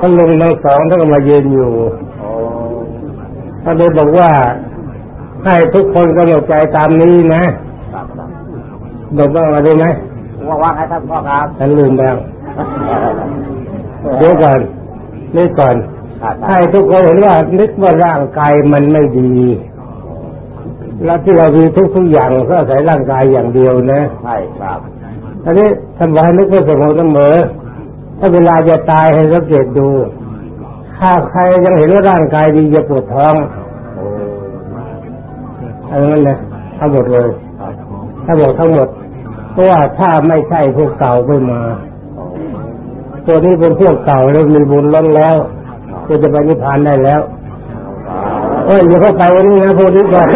ท่านลุงทั้งสองท่านก็มายืนอยู่โอ้ท่านเลยบอกว่าให้ทุกคนกำหนดใจตามนี้นะครับครับบอกว่าอะไรรู้ไหมว่าว่าไงท่านพ่อครับฉันลืมแล้วเดี๋ยวก่อนนี่ก่อนครับให้ทุกคนเห็นว่านึกว่าร่างกายมันไม่ดี แล้วที่เรามีทุกทุกๆอย่างก็อาศัยร่างกายอย่างเดียวนะ ใช่ครับอันนี้ท่านบอกให้นึกว่าสมองเสมอ ถ้าเวลาจะตายให้สังเกตดู ถ้าใครยังเห็นว่าร่างกายดีจะปวดท้องอ้อะไรนั่นเลยทั้งหมดเลยถ้าบอกทั้งหมด เพราะว่าถ้าไม่ใช่พวกเก่าไม่มา ตัวนี้เป็นพวกเก่าแล้วมีบุญล้นแล้วก็จะไปนิพพานได้แล้วเอ้ยอย่าเข้าไปนนี้นะพวกนี้ก่อน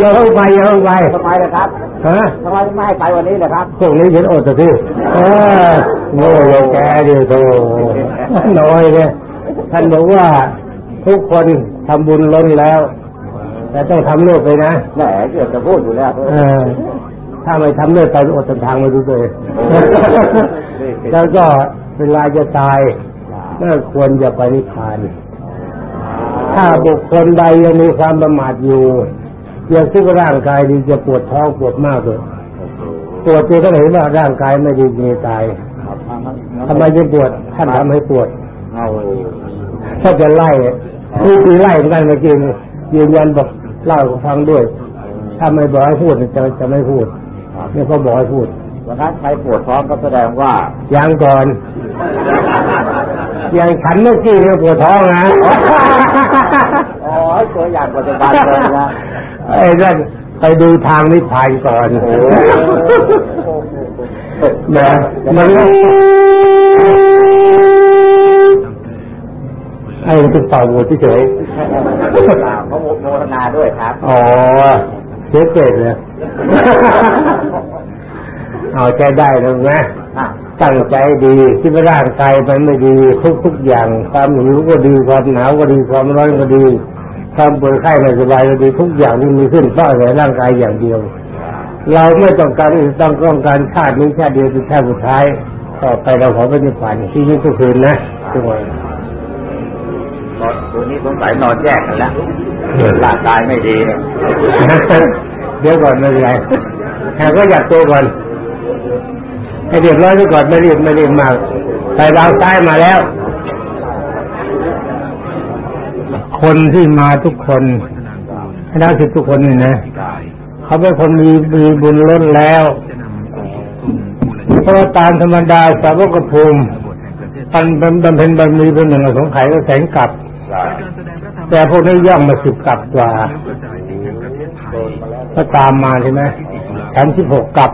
อย่าเข้าไปอย่าเข้าไปทำไมล่ะครับฮะทำไมไม่ให้ไปวันนี้ล่ะครับพวกนี้เห็นอดแต่ที่เออโง่เลยแกเดียวโตน้อยเนี่ยท่านบอกว่าทุกคนทำบุญล้นแล้ว แต่ต้องทำเลิกไปนะแหมเกือบจะพูดอยู่แล้วเออถ้าไม่ทำเลิกไปอดตนทางมาดูเลยแล้วก็เวลาจะตายก็ควรจะไปนิพพานถ้าบุคคลใดยังมีความประมาทอยู่ ยังคิดว่าร่างกายดีจะปวดท้องปวดมากเลยปวดจนก็เห็นว่าร่างกายไม่ดีมีตายทำไมจะปวดท่านทำให้ปวดเอาถ้าจะไล่คือคือไล่เหมือนกันเมื่อกี้นี่ยืนยันบอกเล่าให้ฟังด้วย ถ้าไม่บอกให้พูดจะจะไม่พูดเนี่ยเขาบอกให้พูดวันนั้นใครปวดท้องก็แสดงว่ายังก่อนยังฉันเมื่อกี้เนี่ยปวดท้องนะอ๋อตัวอย่างปัจจุบันเลยนะ ไอ้นั่นไปดูทางนิพพานก่อนโอ้นะมันไอ้มันเป็นเป่าหัวเฉยเขาโมทนาด้วยครับๆอ๋อเสียเกรดเลยเอาใจได้แล้วนะอะตั้งใจดีที่ว่าร่างกายมันไม่ดีทุกทุกๆอย่างความหิวก็ดีความหนาวก็ดีความร้อนก็ดี ความป่วยไข้ไม่สบายก็ดีทุกอย่างที่มีขึ้นเพราะอาศัยร่างกายอย่างเดียว เราไม่ต้องการอื่นต้องต้องการชาตินี้ชาติเดียวเป็นชาติสุดท้ายต่อไปเราขอไปนิพพานที่นี่ทุกคืนนะทุกวันตัวนี้สงสัยนอนแยกกันแล้วร่างกายไม่ดีเนี่ยเดี๋ยวก่อนไม่เป็นไรแค่ก็อยากตัวก่อนให้เรียบร้อยไว้ก่อนไม่รีบไม่รีบมากไปดาวซ้ายมาแล้ว คนที่มาทุกคนให้ได้สิทุกคนนี่นะเขาเป็นคนมีมีบุญล้นแล้วเพราะว่าตามธรรมดาสาวกภูมิปันบำเพ็ญบารมีเป็นหนึ่งสงไขยก็แสนกลับ แต่พวกนี้ย่องมาสิบกลับกว่าก็ตามมาใช่ไหมชั้นสิบหกกลับ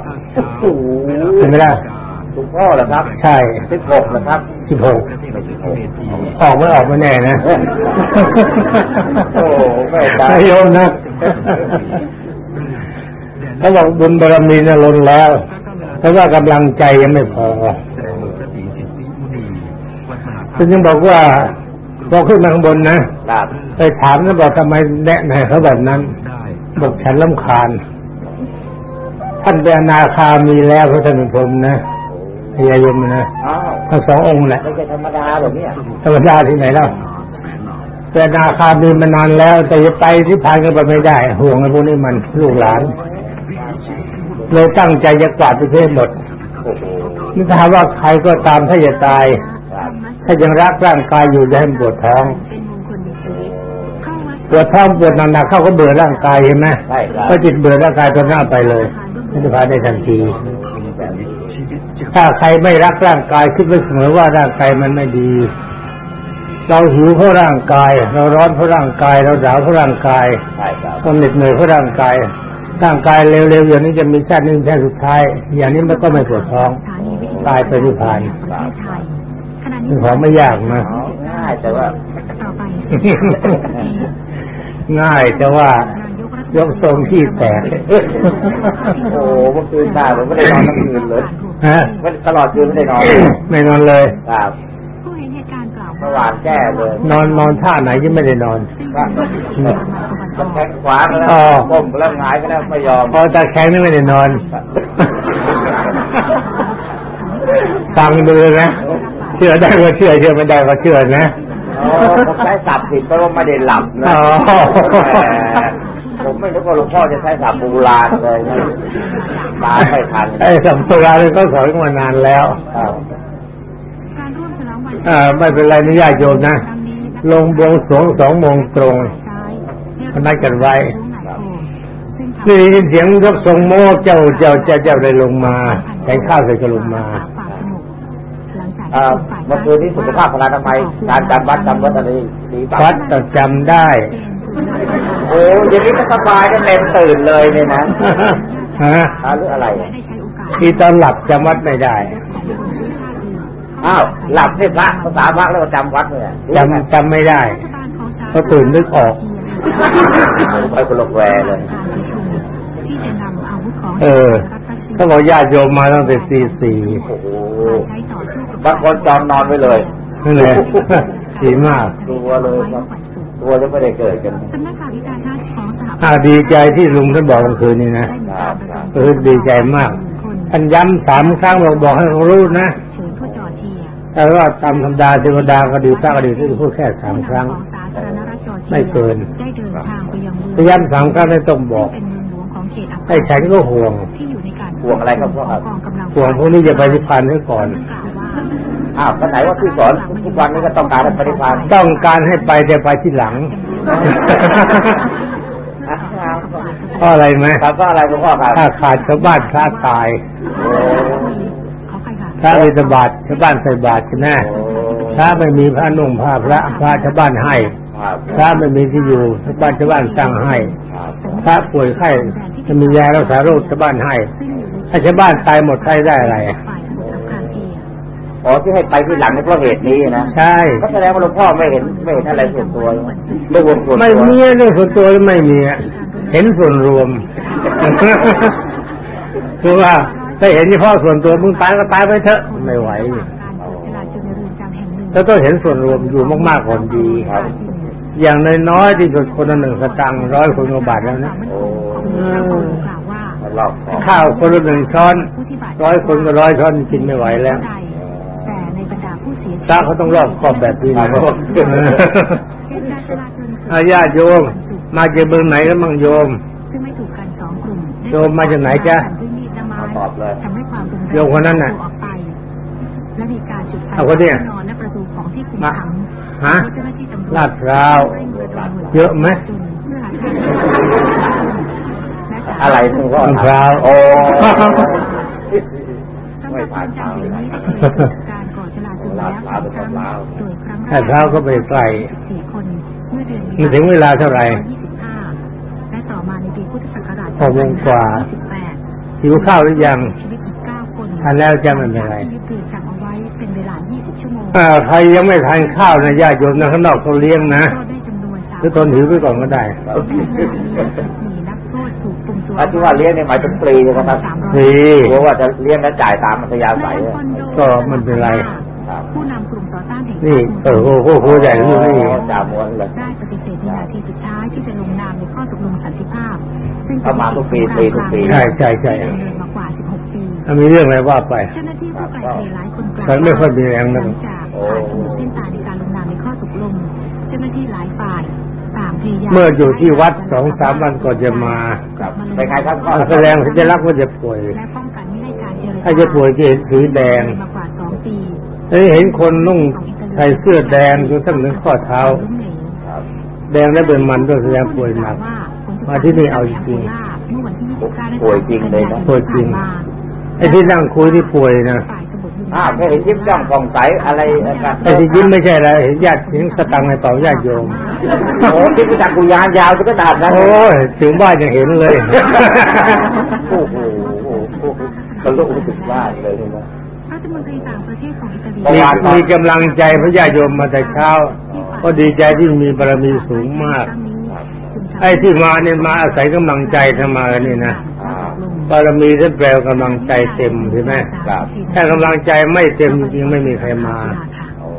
เห็นไหมล่ะ ถูกพ่อเหรอครับ ใช่สิบหกเหรอครับสิบหกไม่สิบหกออกไม่ออกไม่แน่นะโอ้ไม่ได้ไม่ยอมนะเขาบอกบุญบารมีน่ะล้นแล้วแต่ว่ากำลังใจยังไม่พอฉันยังบอกว่าพอขึ้นมาข้างบนนะครับไปถามแล้วบอกทำไมแนะนำเขาแบบนั้นบอกฉันลำคาญท่านเป็นอนาคามีแล้วพระท่านเป็นพรหมนะ พญายมนะอ้าวทั้งสององค์แหละไม่ใช่ธรรมดาแบบนี้ยธรรมดาที่ไหนแล้วแต่อนาคามีมานานแล้ว แต่จะไปที่พานกันไปไม่ได้ ห่วงไอ้พวกนี้มันลูกหลานเลยตั้งใจจะกวาดประเทศหมดโอ้โหนี่ถ้าว่าใครก็ตามถ้าจะตายครับถ้ายังรักร่างกายอยู่จะให้มันปวดท้องปวดท้องปวดหนักๆเข้าก็เบื่อร่างกายเห็นไหมใช่ครับก็จิตเบื่อร่างกายตัวหน้าไปเลยไม่ได้พาได้ทันที ถ้าใครไม่รักร่างกายคิดไว้เสมอว่าร่างกายมันไม่ดี เราหิวเพราะร่างกาย เราร้อนเพราะร่างกาย เราหนาวเพราะร่างกายใช่ครับเราเหน็ดเหนื่อยเพราะร่างกายร่างกายเร็วๆอย่างนี้จะมีชาติหนึ่งชาติสุดท้าย อย่างนี้มันก็ไม่ปวดท้องตายไปนิพพานเป็นของไม่ยากนะอ๋อง่ายแต่ว่าง่ายแต่ว่า ยกทรงที่แตก โอ้โหเมื่อคืนมาผมไม่ได้นอนทั้งคืนเลยฮะไม่ตลอดคืนไม่ได้นอนไม่นอนเลยครับผู้เห็นเหตุการณ์กล่าวเมื่อวานแก้เลย นอนนอนท่าไหนที่ไม่ได้นอนก็แทงขวาก็แล้วอ๋อก้มก็แล้วหงายก็แล้วไม่ยอมพอตาแข็งนี่ไม่ได้นอนฟังดูนะเชื่อได้ก็เชื่อเชื่อไม่ได้ก็เชื่อนะอ๋อผมใช้สับผิดเพราะว่าไม่ได้หลับนะอ๋อแหม ผมไม่รู้ว่าหลวงพ่อจะใช้สับโบราณเลยนะตามไม่ทันไอ้สัมภาระก็สอนมานานแล้วครับการร่วมฉลองวันอ่าไม่เป็นไรนะญาติโยมนะ ลงบวงสรวงสองโมงตรงพนัดกันไว้นี่ได้ยินเสียงยกทรงโมกเจ้าเจ้าเจ้าเจ้าได้ลงมาใช้ข้าวใส่กระลงมาเอ่อเมื่อคืนนี้สุขภาพพลานามัยการจำวัดจำวัดอะไรดีบ้างวัดก็จำได้ โอ้ยอย่างนี้ก็สบายก็เต็มตื่นเลยเนี่ยนะฮะอ่าหรืออะไรอะที่ตอนหลับจำวัดไม่ได้อ้าวหลับเนี่ยพระภาษาพระแล้วก็จำวัดเนี่ยจำจำไม่ได้พอตื่นนึกออกไปคนละแวเลยที่จะนำอาวุธของเออก็บอกญาติโยมมาตั้งแต่ตีสี่โอ้โหใช้ต่อสู้กับบางคนจองนอนไว้เลยนั่นแหละดีมากกลัวเลยครับ ตัวจะไม่ได้เกิดกันสำนักข่าววิจารณ์ทัศน์ของสถาบัอ่าดีใจที่ลุงท่านบอกเมื่อคืนนี้นะได้มีการประชุมเออดีใจมากท่านย้ำสามครั้งบอกบอกให้เขารู้นะเชิญผู้จอร์เจียแต่ว่าตามธรรมดาเทวดาก็ดีพระก็ดีที่พูดแค่สามครั้งของสาธารณรัฐจอร์เจียไม่เกินได้เดินทางไปยังเมืองพยายามสามครั้งไม่ต้องบอกเป็นเมืองหลวงของเขตอัฟไอ้ฉันก็ห่วงที่อยู่ในการห่วงอะไรครับพ่อครับกองกำลังห่วงพวกนี้จะไปนิพพานให้ก่อนกล่าวว่า อ้าวก็ไหนว่าที่สอนทุกวันนี้ก็ต้องการให้ปฏิภาณต้องการให้ไปแต่ไปที่หลังเพราะอะไรไหมครับก็อะไรหลวงพ่อครับถ้าขาดชาวบ้านพระตายโอ้ขอใครค่ะพระบิณฑบาตชาวบ้านใส่บาตรใช่ไหมพระไม่มีพระนุ่งผ้าพระพระชาวบ้านให้ครับพระไม่มีที่อยู่ชาวบ้านชาวบ้านสร้างให้ครับพระป่วยไข้จะมียารักษาโรคชาวบ้านให้ถ้าชาวบ้านตายหมดใครได้อะไร อ๋อที่ให้ไปที่หลังนี่เพราะเหตุนี้นะใช่ก็แสดงว่าหลวงพ่อไม่เห็นไม่เห็นอะไรส่วนตัวเรื่องส่วนตัวไม่มีเรื่องส่วนตัวไม่มีอะเห็นส่วนรวมคือว่าถ้าเห็นเฉพาะส่วนตัวมึงตายก็ตายไปเถอะไม่ไหวการเปิดจราจรในเรือนจำแห่งหนึ่งแล้วต้องเห็นส่วนรวมอยู่มากๆก่อนดีครับ อย่างน้อยๆที่สุดคนละหนึ่งสตังค์ร้อยคนกว่าบาทแล้วนะโอ้กล่าวว่าหลอกของข้าวคนละหนึ่งช้อนผู้ที่บาดเจ็บร้อยคนก็ร้อยช้อนกินไม่ไหวแล้ว แต่ในบรรดา ผู้เสียชีพระวิตเขาต้องรอบคอบแบบนี้นะเช่นการจราจรอาญาติโยม มาจากเมืองไหนก็มั่งโยมซึ่งไม่ถูกกันสองกลุ่มโยมมาจากไหนจ๊ะด้วยมีดและไม้ตอบเลยทำให้ความรุนแรงโยมคนนั้นน่ะออกไปและมีการจุดไฟเอาคนเนี่ยนอนและประตูของที่คุมมาขังฮะเจ้าหน้าที่ตำรวจลาดพร้าวเร่งระดมหน่วยเยอะไหมจนเพื่อหาทางและอะไรหลวงพ่อมะพร้าวโอ้สำหรับการจับเดี๋ย แล้วสองครั้งโดยครั้งแรแต่กเช้าก็ไปใกล้สี่คนเมื่อเดือนมันถึงเวลาเท่าไหร่25และต่อมาในปีพุทธศักราชหกโมงกว่า28หิวข้าวหรือยังชีวิตอีก9คนทานแล้วจะไม่เป็นไรที่ยึดถือจับเอาไว้เป็นเวลา20ชั่วโมงอ่าใครยังไม่ทานข้าวนะญาติโยมนะข้างนอกเขาเลี้ยงนะก็ได้จำนวน3หรือทนหิวไปก่อนก็ได้มีนักโทษถูกคุมตัวอันที่ว่าเลี้ยงเนี่ยหมายถึงฟรีใช่ไหมครับฟรีกลัวว่าจะเลี้ยงแล้วจ่ายตามอัธยาศัยอะก็ไม่เป็นไรครับ ผู้นำกลุ่มต่อต้านแห่งนี่ชาติเออโอ้โหโอ้โหใหญ่เลยนี่จ่าม้วนเลยได้ปฏิเสธในนาทีสุดท้ายที่จะลงนามในข้อตกลงสันติภาพ ซึ่งเอามาทุกปีปีทุกปีใช่ใช่ใช่ดำเนินมากว่า16ปีถ้ามีเรื่องอะไรว่าไปเจ้าหน้าที่ผู้ไกลเกลี่ยหลายคนกล่าวฉันไม่ค่อยมีแรงหนะลังจากผ่านกำหนดเส้นตายในการลงนามในข้อตกลงเจ้าหน้าที่หลายฝ่ายต่างพยายามเมื่ออยู่ที่วัดสองสามวันก่อนจะมาครับเป็นไงครับพ่อแสดงสัญลักษณ์ว่าจะป่วยและป้องกันไม่ให้การเจรจาถ้าจะป่วยจะเห็นสีแดง มากว่าสองปีแล้วเห็นคนนุ่งใส่เสื้อแดงจนตั้งถึงข้อเท้าครับแดงและเป็นมันด้วยแสดงป่วยหนักมาที่นี่เอาจริงเมื่อวันที่29และป่วยจริงเลยนะป่วยจริงไอ้ที่นั่งคุยที่ป่วยนะฝ่ายสมุทรอ้าวแค่เห็นยิ้มจ้องผ่องใสอะไรกันไอ้ที่ยิ้มไม่ใช่อะไรเห็นญาติเห็นสตังค์ในเป๋าญาติโยมโอ้ที่พิจารกุยานยาวจะก็ดาบนะโอ้ยถึงบ้านยังเห็นเลยโอ้โหโอ้โหทะลุไปถึงบ้านเลยนะรัฐมนตรีต่างประเทศของอิตาลีเมื่มีอวานมีกำลังใจพระญาติโยมมาแต่เช้า ก็ดีใจที่มีบารมีสูงมาก ไอ้ที่มาเนี่ยมาอาศัยกำลังใจทำมากันนี่นะอ่าบารมีท่านแปลว่ากำลังใจเต็มใช่ไหมครับถ้ากำลังใจไม่เต็มจริงๆไม่มีใครมาโอ้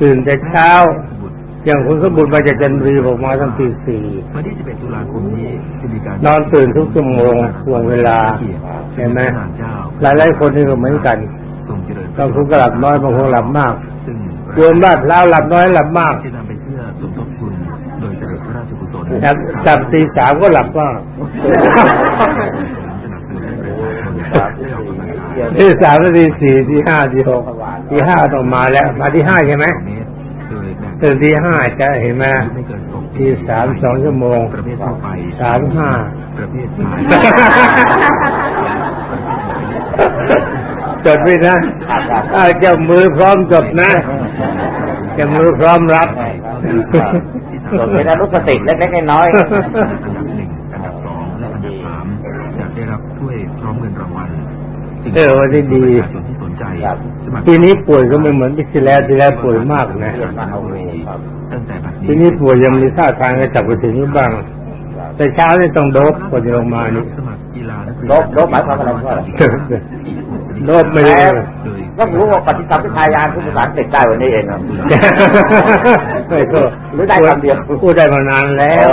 ตื่นแต่เช้าอย่างคุณสมบุญมาจากจันทบุรีผมมาตั้งตีสี่วันที่11ตุลาคมนี้จะมีการนอนตื่นทุกชั่วโมงทวงเวลาเกียรติเห็นไหมพระนางเจ้าหลายๆคนนี่ก็เหมือนกันทรงเจริญ บางคนก็หลับน้อยบางคนหลับมากซึ่งโยมบ้านเราหลับน้อยหลับมากจะนำไปเพื่อสมทบทุนโดยเสด็จพระราชกุศลจับจับตีสามก็หลับมากสนับสนุนให้ประชาชนได้ออกกำลังกายตีสามตีสี่ตีห้าตีหกตีห้าต้องมาแล้ว มาที่ห้าใช่ไหมเมตรโดยแบ่งตื่นตีห้าจะเห็นไหมไม่เกินสองตีสามสองชั่วโมงประเภททั่วไปสามห้าประเภทชาย จดไว้นะถ้าเจะมือพร้อมจดนะเจะมือพร้อมรับส่วนเป็นอนุสติเล็กๆน้อยอันดับหนึ่งอันดับสองและอันดับสามจะได้รับถ้วยพร้อมเงินรางวัลจึงเออวันนี้ดีประชาชนที่สนใจสมัครทีนี้ป่วยก็ไม่เหมือนที่แล้วที่แล้วป่วยมากนะๆเรียนมาเอาเองครับตั้งแต่บัดทีนี้ป่วยยังมีท่าทางจะจับไปถึงนี้บ้าง แต่เช้านี่ต้องโดบก่อนจะลงมานี่สมัครกีฬานักเรียนโดบโดบหมายความว่าอะไรพ่อ โดบไม่ได้ต้องรู้ว่าปฏิสัมพิทายานผู้ภาษาอังกฤษได้วันนี้เองครับไม่ก็หรือได้คำเดียวพูดได้มานานแล้ว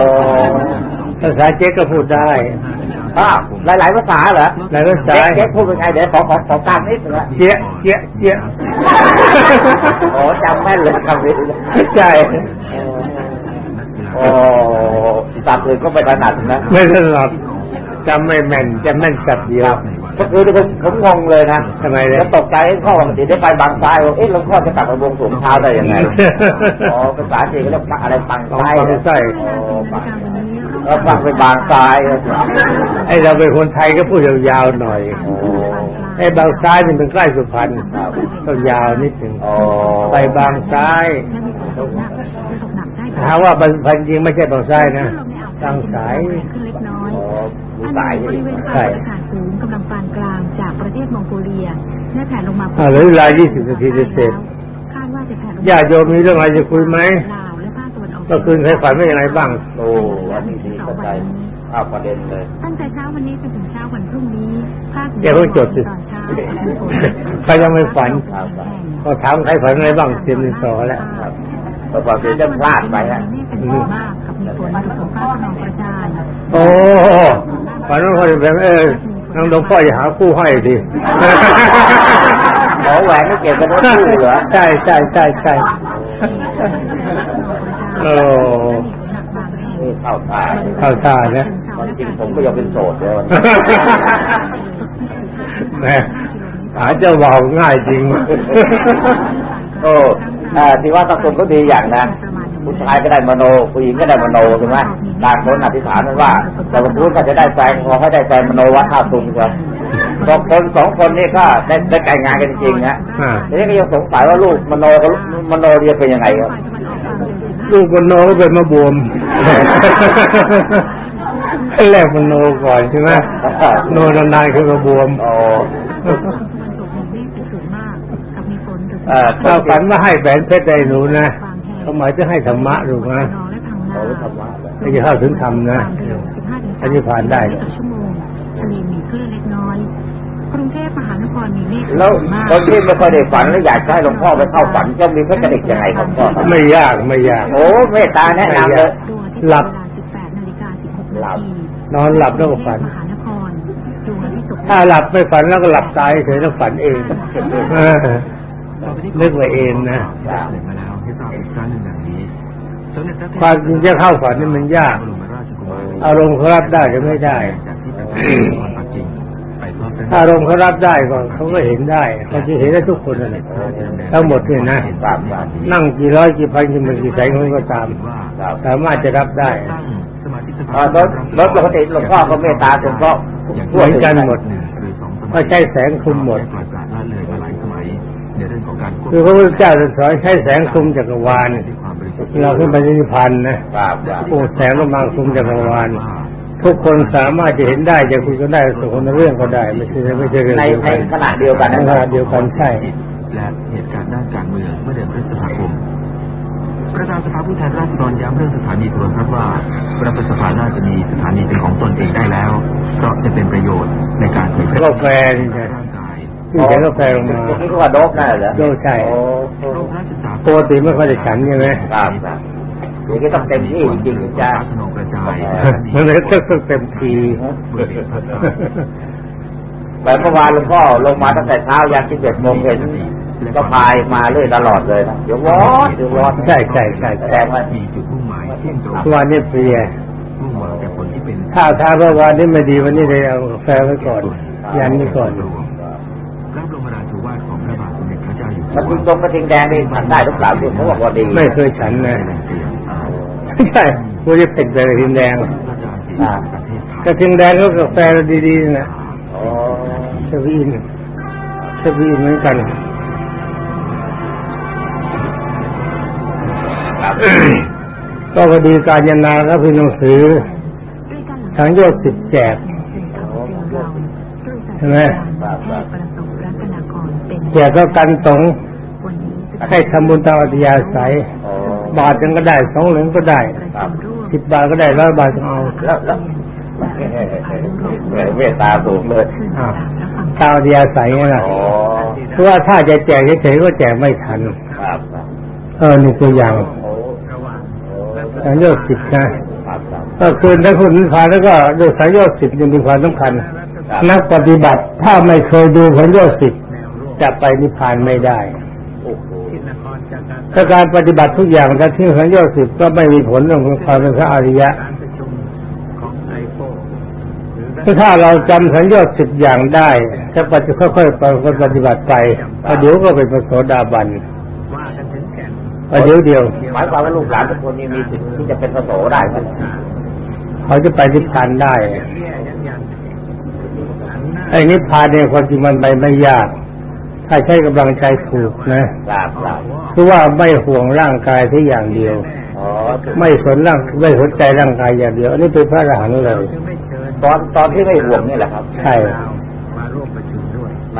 ภาษาเจ๊กก็พูดได้อ้าวหลายๆภาษาเหรอหลายภาษาเจ๊เจ๊พูดเป็นไงเดี๋ยวขอขอขอการนิดนึงนะเจี๊ยะเจี๊ยะเจี๊ยะโอ้จำแม่นเลยคำนี้ใช่โอ้ตามอื่นก็ไม่ถนัดนะ ไม่ตลอดจำไม่แม่นจะแม่นสับเดียวก็ คือผมผมงงเลยนะทำไมเนี่ยแล้วตกใจข้อปกติได้ไปบางซ้ายว่าเอ๊ะหลวงพ่อจะกลับมาบวงสรวงเท้าได้ยังไงอ๋อภาษาจีนก็เรียกอะไรบางซ้ายบางซ้ายโอ้บางแล้วฟังไปบางซ้ายไอ้เราเป็นคนไทยก็พูดยาวๆหน่อยโอ้ไอ้บางซ้ายนี่เป็นใกล้สุพรรณต้องยาวนิดหนึ่งโอ้ไปบางซ้ายและมีฝนตก หนักตกหนักได้ถามว่าบางพันจริงไม่ใช่บางซ้ายนะลมในอ่าวไทบางสายแรงขึ้นเล็กน้อยโอ้ดูอันสายบนี่ริเวณความกดอากาศสูงกำลังปานกลางจากประเทศมองโกเลียได้แผ่ลงมาอ่าเหลือเวลา 20 นาทีจะเสร็จคาดว่าจะแผ่ลงญาติโยมมีเรื่องอะไรจะคุยไหมลาวและภาคตะวันออกก็คืนใครฝันว่าอย่างไรบ้าง โอ้อันนี้ดีเข้าใจเข้าประเด็นเลย ตั้งแต่เช้าวันนี้จนถึงเช้าวันพรุ่งนี้ภาคเหนืเดี๋ยวเพิ่งจดสิตอนเช้ามีฝนใครยังไม่ฝันครับก็ถามใครฝันอะไรบ้างเตรียมดินสอแล้ว ครับแต่พอเดี๋ยวจะพลาดไปฮะเมฆเป็นส่วนมากกับมีฝนผสมฟ้าขนองกระจายโอ้ฝันว่าเขาจะแบบเออน้องหลวงพ่อจะหาคู่ให้ดิหมอแหวนไม่เกี่ยวกับรถตู้เหรอ ใช่ใช่ใช่ใช่โอ้นี่เข้าท่าเข้าท่านะตอนจริงผมก็ยังเป็นโสดเลยวันนี้แหมหาเจ้าบ่าวง่ายจริง โอ้เอ่อ ที่ว่าตะกุนก็ดีอย่างนะผู้ชายก็ได้มโนผู้หญิงก็ได้มโนถูกไหมต่างคนอธิษฐานกันว่าแต่วันพุธก็จะได้แฟนพอให้ได้แฟนมโนวัดท่าตุงครับสองคนสองคนนี่ก็ได้ได้แต่งงานกันจริงๆนะอ่าทีนี้ก็ยังสงสัยว่าลูกมโนกับมโนเรียนเป็นยังไงครับลูกมันโนก็เป็นมาบวมแรกมันโนก่อนใช่ไหมโนนานๆคือมาบวมโอ้ เออถ้าฝันว่าให้แหวนเพชรได้หนูนะเขาหมายจะให้ธรรมะถูกไหมโอ้ธรรมะเลยไม่จะเข้าถึงธรรมนะอันนี้ผ่านได้ชั่วโมงเฉลี่ยมีคลื่นเล็กน้อยกรุงเทพมหานครมีเมฆแล้วมากคนที่ไม่ค่อยได้ฝันแล้วอยากจะให้หลวงพ่อไปเข้าฝันจะมีเทคนิคยังไงครับพ่อไม่ยากไม่ยากโอ้เมตตาแนะนำเลยดวงอาทิตย์หลับเวลา18นาฬิกา16หลันาบทีนอนหลับแล้วก็ฝันมหานครดวงอาทิตย์ตกถ้าหลับไม่ฝันแล้วก็หลับตายเฉยแล้วฝันเองเออ นึกว่าเองนะได้เสด็จมาแล้วให้ทราบอีกครั้งหนึ่งดังนี้สมเด็จพระเทพความจริงจะเข้าฝันนี่มันยากบรมราชกุมารีอารมณ์เขารับได้หรือไม่ได้จากที่ประทับนครปักกิ่งไปทอดพระถ้าอารมณ์เขารับได้ก็เขาก็เห็นได้เขาจะเห็นได้ทุกคนนั่นแหละทั้งหมดเนี่ยนะครับครับนั่งกี่ร้อยกี่พันกี่หมื่นกี่แสนคนก็ตามว่าครับสามารถจะรับได้ตั้งสมาธิสอ่าโดยโดยปกติหลวงพ่อก็เมตตาสงเคราะห์เหมือนกันหมดหนึ่งหรือสองสมัยก็ใช้แสงคุมหมด ในเรื่องของการควบคือพระพุทธเจ้าจะสอนใช้แสงคุมจักรวาลด้วยความบริสุทธิ์เราขึ้นไปนิพพานนะครับครับโอ้แสงลงมาคุมจักรวาลทุกคนสามารถจะเห็นได้จะคุยกันได้ส่วนคนละเรื่องก็ได้ไม่ใช่ไม่ใช่เรื่องในเดียวในกันขณะเดียวกันในนะขคณะรับเดียวกันใช่และเหตุการณ์ด้านการเมืองเมื่อเดือนพฤษภาคมประธานสภาผู้แทนราษฎรย้ำเรื่องสถานีโทรทัศน์ว่ารัฐสภาน่าจะมีสถานีเป็นของตนเองได้แล้ว เพราะจะเป็นประโยชน์ในการเผยแพร่กาแฟ นี่ไงร่างกายที่เห็นกาแฟลงมาตรงนี้ก็ว่าโดบนั่นเหรอโดบใช่โอ้โรคพระศึกษาปกติไม่ค่อยได้ฉันใช่ไหมครับครับอย่างนี้ต้องเต็มที่จริงๆถึงจะขนองกระจายมันเลยต้องเต็มทีบริเวณภาคใต้แต่เมื่อวานหลวงพ่อลงมาตั้งแต่เช้ายันที่เจ็ดโมงเห็นก็พายมาเรื่อยตลอดเลยนะเดี๋ยวร้อนเดี๋ยวร้อนใช่ใช่ใช่แสดงว่ามีจุดมุ่งหมายเที่ยงตรงทุกวันนี้เพลียมุ่งหวังแต่ผลที่เป็นถ้าถ้าเมื่อวานนี้ไม่ดีวันนี้เลยเอากาแฟไว้ก่อน ยันไว้ก่อน พระเจ้าอยู่กระทิงตรงกระทิงแดงนี่ทานได้หรือเปล่าที่เขาบอกว่าดี ไม่เคยฉันนะไม่ใช่กูจะเป็นแต่กระทิงแดงอ่าประเทศไทยกระทิงแดงก็กาแฟดีๆนะอ๋อชวีนชวีนเหมือนกันครับก็พอดีการยนาก็คือหนังสือด้วยการหลังทั้งโยกสิบแจกเจอกับเจอเราด้วยสายใช่ไหม แจกก็กันตรงวันนี้จะให้ทำบุญตามอัธยาศัยอ๋อบาทหนึงก็ได้สองเหรียญก็ได้ประชุมร่วมสิบบาทก็ได้ร้อยบาทก็เอาแล้วแล้วเมตตาสูงเลยขึ้นอ่าตามรับฟังตามอัธยาศัยไงล่ะอ๋อเพราะว่าถ้าจะแจกเฉยๆก็แจกไม่ทันครับครับเออนี่ตัวอย่างโอ้สังโยชน์สิบนะครับครับก็คือถ้าคุณนิพพานแล้วก็โดยสังโยชน์สิบยังมีความสำคัญครับนักปฏิบัติถ้าไม่เคยดูสังโยชน์สิบ จะไปนิพพานไม่ได้โอ้โหถ้าการปฏิบัติทุกอย่างถ้าทิ้งสังโยชน์สิบก็ไม่มีผลเรื่องของความเป็นพระอริยะถ้าเราจำสังโยชน์สิบอย่างได้ถ้าปฏิค่อยๆปฏิบัติไปประเดี๋ยวก็เป็นพระโสดาบันประเดี๋ยวเดียว หมายความว่าลูกหลานทุกคนนี่มีสิทธิ์ที่จะเป็นพระโสได้ไหมเขาจะไปนิพพานได้ไอ้นิพพานเนี่ยความจริงมันไปไม่ยาก ถ้าใช้กำลังใจถูกนะครับครับคือว่าไม่ห่วงร่างกายที่อย่างเดียวอ๋อไม่สนร่างไม่สนใจร่างกายอย่างเดียวอันนี้เป็นพระอรหันต์เลยตอนตอนที่ไม่ห่วงนี่แหละครับ ใช่แหม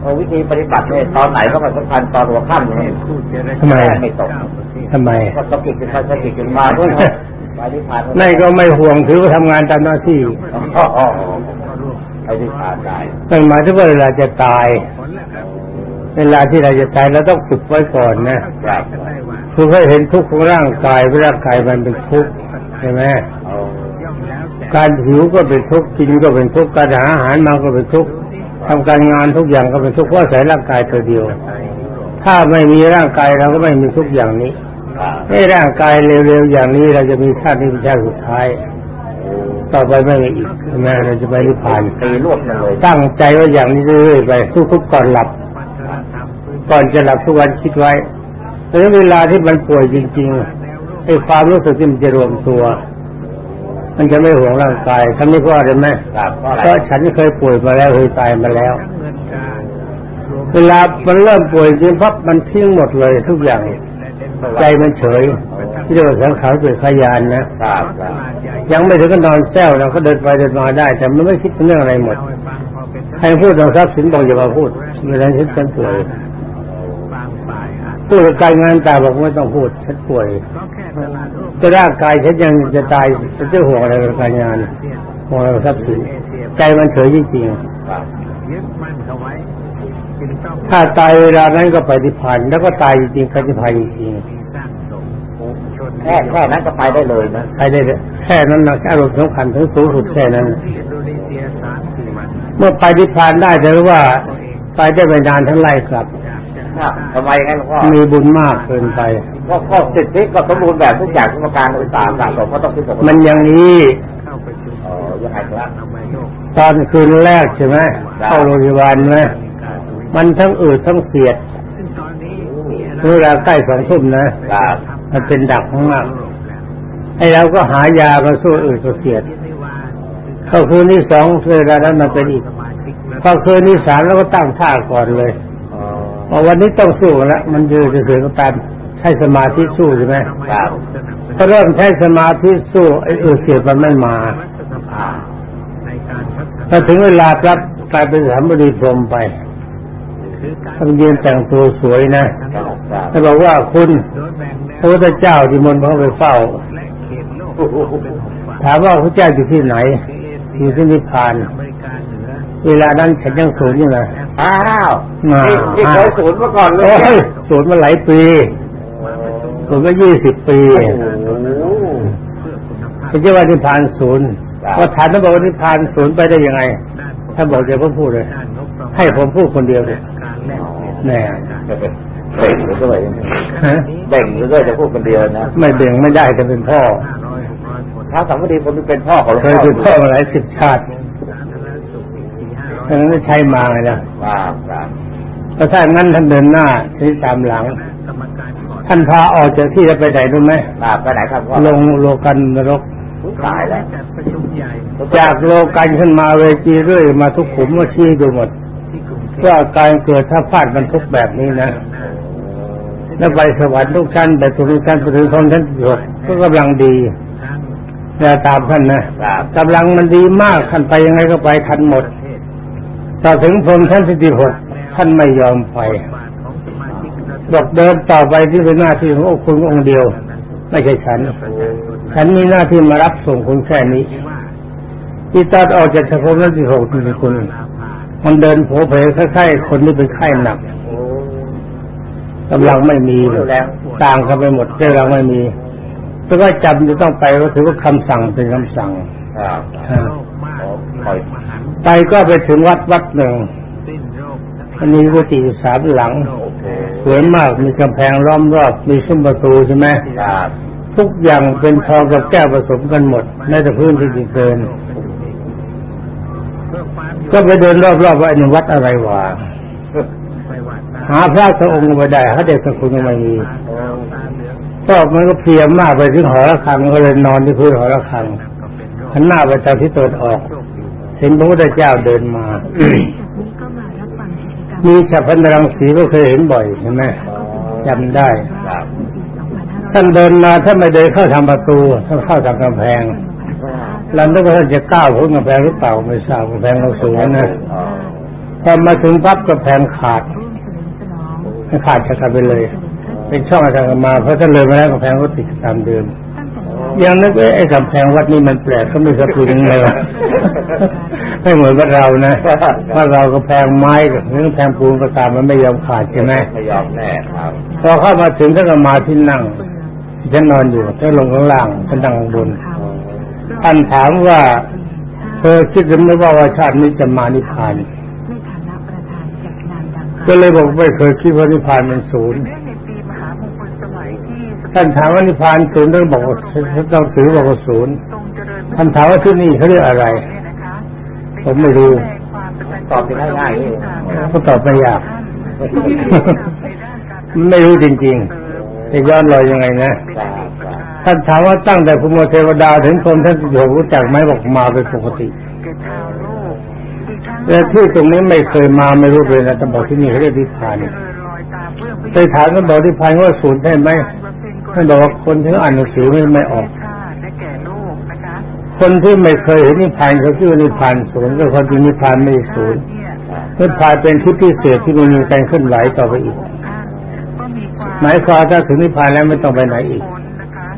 เอาวิธีปฏิบัติเนี่ยตอนไหนก็ไม่สำคัญตอนหัวค่ำนี่ทำไมไม่ตกทำไมก็สกิดขึ้นมาสกิดขึ้นมาด้วยไปนิพพานไม่ก็ไม่ห่วงถือว่าทำงานตามหน้าที่อ๋ออ๋อไปนิพพานได้นั่นหมายถึงว่าเวลาจะตาย เวลาที่เราจะตายเราต้องฝึกไว้ก่อนนะครับคือให้เห็นทุกข์ของร่างกายว่าร่างกายมันเป็นทุกข์ใช่ไหมเอาการหิวก็เป็นทุกข์กินก็เป็นทุกข์การหาอาหารมาก็เป็นทุกข์ทำการงานทุกอย่างก็เป็นทุกข์เพราะอาศัยร่างกายตัวเดียว ถ้าไม่มีร่างกายเราก็ไม่มีทุกอย่างนี้ครับให้ร่างกายเร็วๆอย่างนี้เราจะมีชาตินี้เป็นชาติสุดท้าย ต่อไปไม่มีอีกใช่ไหมเราจะไปนิพพานตีรวบกันเลยตั้งใจว่าอย่างนี้เรื่อยๆไปทุกๆก่อนหลับ ก่อนจะหลับทุกวันคิดไว้แล้วเวลาที่มันป่วยจริงๆไอ้ความรู้สึกที่มันจะรวมตัว มันจะไม่ห่วงร่างกายทำนี้เพราะอะไรไหมครับเพราะอะไรเพราะฉันเคยป่วยมาแล้วเคยตายมาแล้ว เวลามันเริ่มป่วยจริงพับมันทิ้งหมดเลยทุกอย่าง ใจมันเฉยที่เรียกว่าสังขารเกิดขยานนะครับครับยังไม่ถึงกับนอนแซวเราก็เดินไปเดินมาได้ แต่มันไม่คิดถึงเรื่องอะไรหมด ใครพูดเรื่องทรัพย์สินบอกอย่ามาพูดเวลาฉันฉันป่วย พูดกับการงานตายบอกไม่ต้องพูดฉันป่วยจะร่างกายฉันยังจะตายฉันจะห่วงอะไรกับการงานห่วงอะไรกับทรัพย์สินใจมันเฉยจริงครับๆถ้าตายเวลานั้นก็ไปนิพพานแล้วก็ตายจริงๆไปนิพพานจริงแค่แค่นั้นก็ไปได้เลยนะๆไปได้เลยแค่นั้นนะอารมณ์สำคัญถึงสูงสุดแค่นั้น เมื่อไปนิพพานได้แต่ว่า ไปได้ไม่นานทั้งไล่กลับครับ ทำไมงั้นหลวงพ่อมีบุญมากเกินไปก็ก็สิทธิก็สมบูรณ์แบบทุกอย่างทุกประการอุตสาหสะสมก็ต้องพิสูจน์มันอย่างนี้อ๋อยังไงครับตอนคืนแรกใช่ไหมเข้าโรงพยาบาลไหมมันทั้งอืดทั้งเสียดเวลาใกล้สองทุ่มนะครับมันเป็นดักมากไอ้เราก็หายามาสู้อืดกับเสียดพอคืนที่สองเวลานั้นมันเป็นอีกพอคืนที่สามเราก็ตั้งท่าก่อนเลยอ๋อ ว่าวันนี้ต้องสู้แล้วมันยืนเฉยๆก็ตามใช้สมาธิสู้ใช่ไหมครับพอเริ่มใช้สมาธิสู้ไอ้อืดเสียดมันไม่มาอ่าพอถึงเวลาครับกลายเป็นสามบดีพรหมไปต้องยืนแต่งตัวสวยนะครับครับแล้วบอกว่าคุณพระพุทธเจ้าที่มนต์เขาไปเฝ้า ถามว่าพระเจ้าอยู่ที่ไหน อยู่ที่นิพพาน เวลานั้นฉันยังสูญอยู่นะ อ้าวอ่านี่นี่เคยศูนย์มาก่อนเลโอ้ยยสูญมาหลายปีสูญมายี่สิบปีโอ้โหฉันจะว่านิพพานศูนย์ว่าฐานนั้นบอกว่านิพพานศูนย์ไปได้ยังไงถ้าบอกจะผมพูดเลย ให้ผมพูดคนเดียวเลยแน่เบ่งหรือด้วยฮะเบ่งหรือด้วยจะพูดคนเดียวนะ ไม่เบ่งไม่ได้จะเป็นพ่อพระสังฆดีคนที่เป็นพ่อของหลวงเคยพ่อเป็นพ่อมาหลายสิบชาติ ดังนั้นใช้มาไงนะครับครับแต่ถ้างั้นท่านเดินหน้าที่ตามหลัง ท่านพาออกจากที่จะไปไหนรู้ไหมครับไปไหนครับพ่อลงโลกันนรกตายแล้วจากโลกันขึ้นมาเวจีเรื่อยมาทุกขุมมาชี้ดูหมดว่าการเกิดถ้าพลาดบรรทุกแบบนี้นะแล้วไปสวรรค์ทุกชั้นแต่ทุกชั้นไปถึงของชั้นหกก็กำลังดีอย่าตามท่านนะครับกำลังมันดีมากท่านไปยังไงก็ไปทันหมด ต่อถึงพรหมชั้นที่สิบหกท่านไม่ยอมไปบอกเดินต่อไปที่เป็นหน้าที่ขององค์คุณองค์เดียว ไม่ใช่ฉัน ฉันมีหน้าที่มารับส่งคุณแค่นี้ ที่ตัดออกจากสะโพกนั้นที่หกที่คุณ มันเดินโผล่เผยคล้ายๆคนที่เป็นไข้หนักกำลังไม่มีต่างกันไปหมดกำลังไม่มีแต่ว่าจำจะต้องไปก็ถือว่าคำสั่งเป็นคำสั่งครับอ่าคอย ไปก็ไปถึงวัดวัดหนึ่งมันมีกุฏิอยู่สามหลังโอเคสวยมากมีกำแพงล้อมรอบมีซุ้มประตูใช่ไหมครับทุกอย่างเป็นทองกับแก้วผสมกันหมดในแต่พื้นที่ดินเดิน ก็ไปเดินรอบๆว่าอันนี้วัดอะไรวะหาพระสักองค์ก็ไม่ได้หาเด็กสักคนก็ไม่มีก็มันก็เพลียมากไปถึงหอระฆังก็เลยนอนที่พื้นหอระฆังหันหน้าไปทางที่ตะวันออก เห็นพระพุทธเจ้าเดินมาก็มารับฟังกิจกรรมมีฉับพันรังสีก็เคยเห็นบ่อยใช่ไหมจำได้ครับท่านเดินมาถ้าไม่เดินเข้าทางประตูท่านเข้าทางกำแพงเราคิดว่าท่านจะก้าวพ้นกำแพงหรือเปล่าไม่ทราบกำแพงเราสูงนะอ๋อพอมาถึงปั๊บกำแพงขาดร่วมเฉลิมฉลองไม่ขาดจะขาดไปเลย เป็นช่องทางมาเพราะท่านเลยมาแล้วกำแพงก็ติดตามเดิมตั้งแต่ ยังนึกว่าไอ้กำแพงวัดนี้มันแปลกเขาไม่สะพรึงเลยวะไม่เหมือนวัดเรานะว่าเรากำแพงไม้กับหรือกำแพงปูนก็ตามมันไม่ยอมขาดใช่ไหมไม่ยอมแน่ครับพอเข้ามาถึงท่านก็มาที่นั่งฉันนอนอยู่ท่านลงข้างล่างท่านนั่งข้างบนท่านถามว่าเธอคิดหรือไม่ว่าว่าชาตินี้จะมานิพพานในฐานะประธานจัดงานดังกก็ล่าวเลยบอกไม่เคยคิดว่านิพพานเป็นศูนย์ ที่ท่านถามว่านิพพานศูนย์ท่านบอกว่าต้องถือบอกว่าศูนย์ทรงเจริญท่านถามว่าที่นี่เขาเรียกอะไรเนี่ยนะคะผมไม่รู้ความเป็นตอบได้ง่ายๆนี่ก็ตอบไม่ยากในด้านการไม่รู้จริงๆจะย้อนรอยยังไงนะครับครับท่านถามว่าตั้งแต่ภูมิเทวดาถึงคนท่านสิบหกรู้จักไหมบอกมาเป็นปกติแก่ชาวโลกอีกทั้งแต่ที่ตรงนี้ไม่เคยมาไม่รู้เลยนะแต่บอกที่นี่เขาเรียกนิพพานเจริญรอยตามเพื่อไปถามท่านบอกนิพพานว่าศูนย์ใช่ไหม ท่านบอกว่าคนที่อ่านหนังสือไม่ไม่ออกชาติและแก่โลกนะคะคนที่ไม่เคยเห็นนิพพานเขาคิดว่านิพพานศูนย์ก็ความจริงนิพพานไม่ใช่ศูนย์เนี่ยนิพพานเป็นที่พิเศษที่มันมีการเคลื่อนไหวต่อไปอีกก็มีความหมายความถ้าถึงนิพพานแล้วไม่ต้องไปไหนอีกคนนะคะ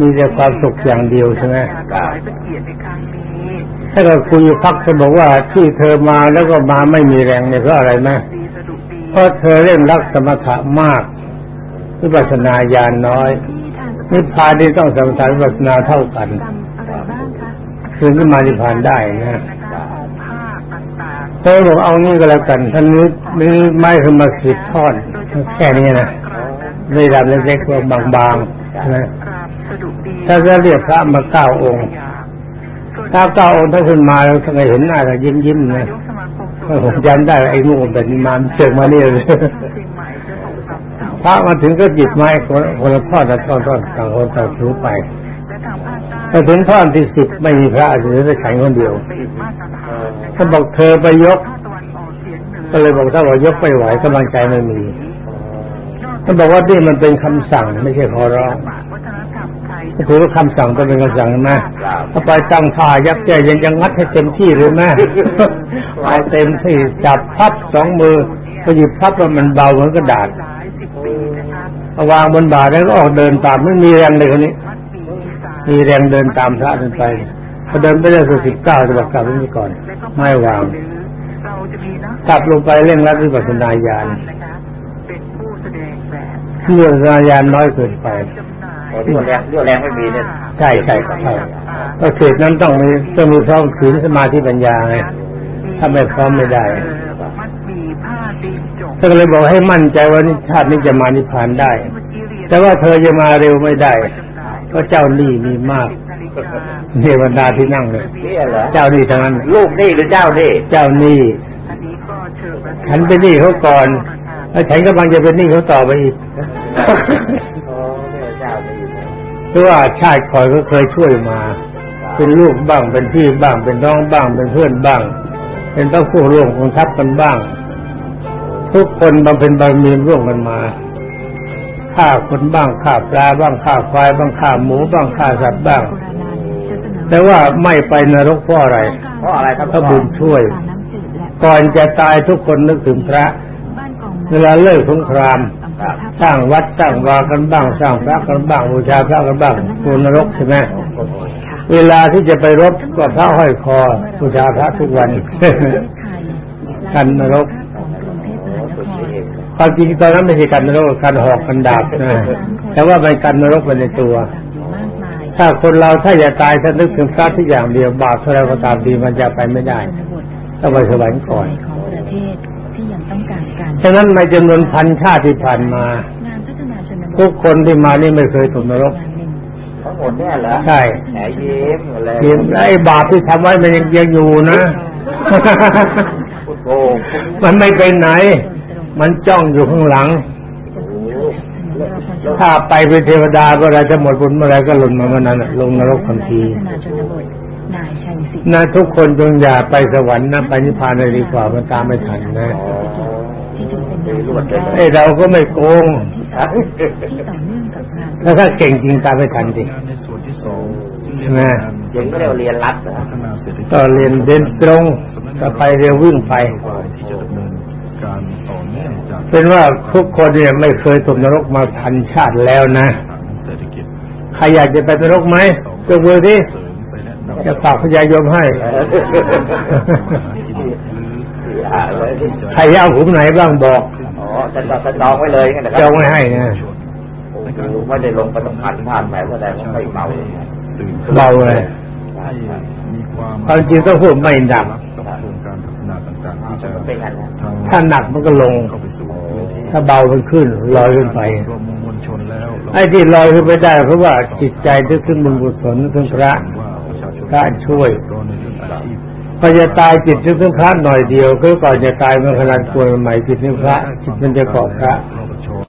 มีแต่ความสุขอย่างเดียวใช่ไหมถวายเป็นเกียรติในครั้งนี้ถ้าเราคุยพักจะบอกว่าที่เธอมาแล้วก็มาไม่มีแรงเนี่ยเพราะอะไรไหมดีสะดุดีเพราะเธอเล่นรักสมถะมาก วิปัสสนาญาณน้อยที่ทางสนิพพานที่ต้องสมถะวิปัสสนาเท่ากันกรรมอะไรบ้างคะคือที่มานิพพานได้นะนะคะของผ้าต่างเธอบอกเอานี่ก็แล้วกันท่านนี้นี่ไม้คือมาสิบท่อนแค่นี้นะๆกราบนั้นไม่ดำเล็กๆบางๆนะกราบสะดุดีถ้าจะเรียกพระมาเก้าองค์ถ้าเก้าองค์ถ้าขึ้นมาแล้วทำไมเห็นหน้าก็ยิ้มยิ้มๆนะยกสมาคมก็ผมจำได้ว่าไอ้งูแบบนี้มาเจอมาเนี่ยเลย พระมาถึงก็หยิบไม้คนคนละท่อนละท่อนท่อนต่างคนต่างถือไปแต้พอถึงท่อนที่สิบไม่มีพระเหลือแต่ฉันคนเดียวเป็นมาตรฐานท่านบอกเธอไปยก ก็เลยบอกถ้าว่ายกไม่ไหวกำลังใจไม่มีท่านบอกว่านี่มันเป็นคำสั่งไม่ใช่ขอร้องถือว่าคำสั่งต้องเป็นคำสั่งนะถ้าไปตั้งท่ายักษ์ใหญ่ยังงัดให้เต็มที่เลยแม่เอาเต็มที่จับพับสองมือพอหยิบพับแล้วมันเบาเหมือนกระดาษ วางบนบ่าแล้วก็ออกเดินตามไม่มีแรงเลยคนนี้วัดปีอีสานมีแรงเดินตามพระเดินไปพอเดินไปได้สักสิบเก้าจะบอกกลับไปนี่ก่อนและก็ไม่วางหรือเราจะมีนักกลับลงไปเร่งรัดวิปัสสนาญาณนะคะเป็นผู้แสดงแบบวิปัสสนาญาณน้อยเกินไปจำหน่ายโอ้ที่แรงที่แรงไม่มีเนี่ยใช่ใช่ใช่ก็เขตนั้นต้องมีต้องมีพร้อมขืนสมาธิปัญญาไงมีถ้าไม่พร้อมไม่ได้ เออมัดหมีผ้าตีนจก ท่านก็เลยบอกให้มั่นใจว่านิชาตินี้จะมานิพพานได้เมื่อกี้เรียนแต่ว่าเธอจะมาเร็วไม่ได้จำหน่ายเพราะเจ้าหนี้มีมากนาฬิกาเทวดาที่นั่งเลยนี่เหรอเจ้าหนี้ทั้งนั้น ลูกนี่หรือเจ้านี่เจ้าหนี้อันนี้ก็เชิญมาฉันเป็นหนี้เขาก่อน แล้วฉันกำลังจะเป็นหนี้เขาต่อไปอีกโอ้เนี่ยเจ้านี่เพราะว่าชาติก่อนก็เคยช่วยมา เป็นลูกบ้างเป็นพี่บ้าง เป็นน้องบ้าง เป็นเพื่อนบ้าง เป็นพระผู้ร่วมกองทัพกันบ้าง ทุกคนบำเพ็ญบารมีร่วมกันมาฆ่าคนบ้างฆ่าปลาบ้างฆ่าควายบ้างฆ่าหมูบ้างฆ่าสัตว์บ้าง แต่ว่าไม่ไปนรกเพราะอะไรเพราะอะไรครับพระบุญช่วย ก่อนจะตายทุกคนนึกถึงพระ เวลาเลิกสงครามสร้างวัดสร้างวากันบ้าง สร้างพระกันบ้างบูชาพระกันบ้างตัวนรกใช่ไหมเวลาที่จะไปรบก็พระห้อยคอบูชาพระทุกวันกันนรก ความจริงตอนนั้นไม่ใช่กันนรกกันหอกกันดาบนะแต่ว่าเป็นกันนรกไปในตัว ถ้าคนเราถ้าอย่าตายถ้านึกถึงพระที่อย่างเดียวบาปเท่าไรก็ตามดีมันจะไปไม่ได้ต้องไปสวรรค์ก่อนของประเทศที่ยังต้องการการฉะนั้นในจำนวนพันชาติที่ผ่านมางานพัฒนาชนบททุกคนที่มานี่ไม่เคยตกนรกทั้งหมดเนี่ยเหรอใช่แหมยิ้มหมดเลยเพียงไอ้บาปที่ทำไว้มันยังยังอยู่นะพุทโธมันไม่ไปไหน มันจ้องอยู่ข้างหลัง ถ้าไปเป็นเทวดาก็ได้จะหมดบุญเมื่อไรก็หล่นมาเมื่อนั้นน่ะลงนรกทันทีพัฒนาชนบทนายชัยศิษย์นะทุกคนจงอย่าไปสวรรค์นะไปนิพพานเลยดีกว่ามันตามไม่ทันนะที่ถือเป็นงานรวดเลยไอ้เราก็ไม่โกงที่ต่อเนื่องกับงานแล้วถ้าเก่งจริงตามไม่ทันดิงานในส่วนที่สองซึ่งใช่ไหมเจ๋งก็เรียกว่าเรียนรัดนะพัฒนาเศรษฐกิจก็เรียนเดินตรงก็ไปเร็ววิ่งไปที่จะดำ เนินการต่อเนื่องจากเป็นว่าทุกคนเนี่ยไม่เคยตกนรกมาพันชาติแล้วนะทางเศรษฐกิจใครอยากจะไปนรกไหมยกมือดิเสริมไปแนะนำจะฝากพญายมให้อ่าเลยใครจะเอาขุมไหนบ้างบอกอ๋อจะจองจะจองไว้เลยงั้นนะคจรัองไว้ให้นะโอ้โหไม่ได้ลงประสบการณ์พลาดแหมแสดงว่าไม่เบาเลยตื่นเบาเลยให้มีความความจริงต้องพูดไม่หนักกับโครง ถ้าหนักมันก็ลง ถ้าเบามันขึ้นลอยขึ้นไปไอ้ที่ลอยขึ้นไปได้เพราะว่าจิตใจทึกขึ้นบุญกุศลนึกถึงพระพระช่วยพอจะตายจิตนึกถึงพระหน่อยเดียวก็ก่อนจะตายมันขนาดป่วยใหม่จิตนึกพระจิตมันจะเกาะพระ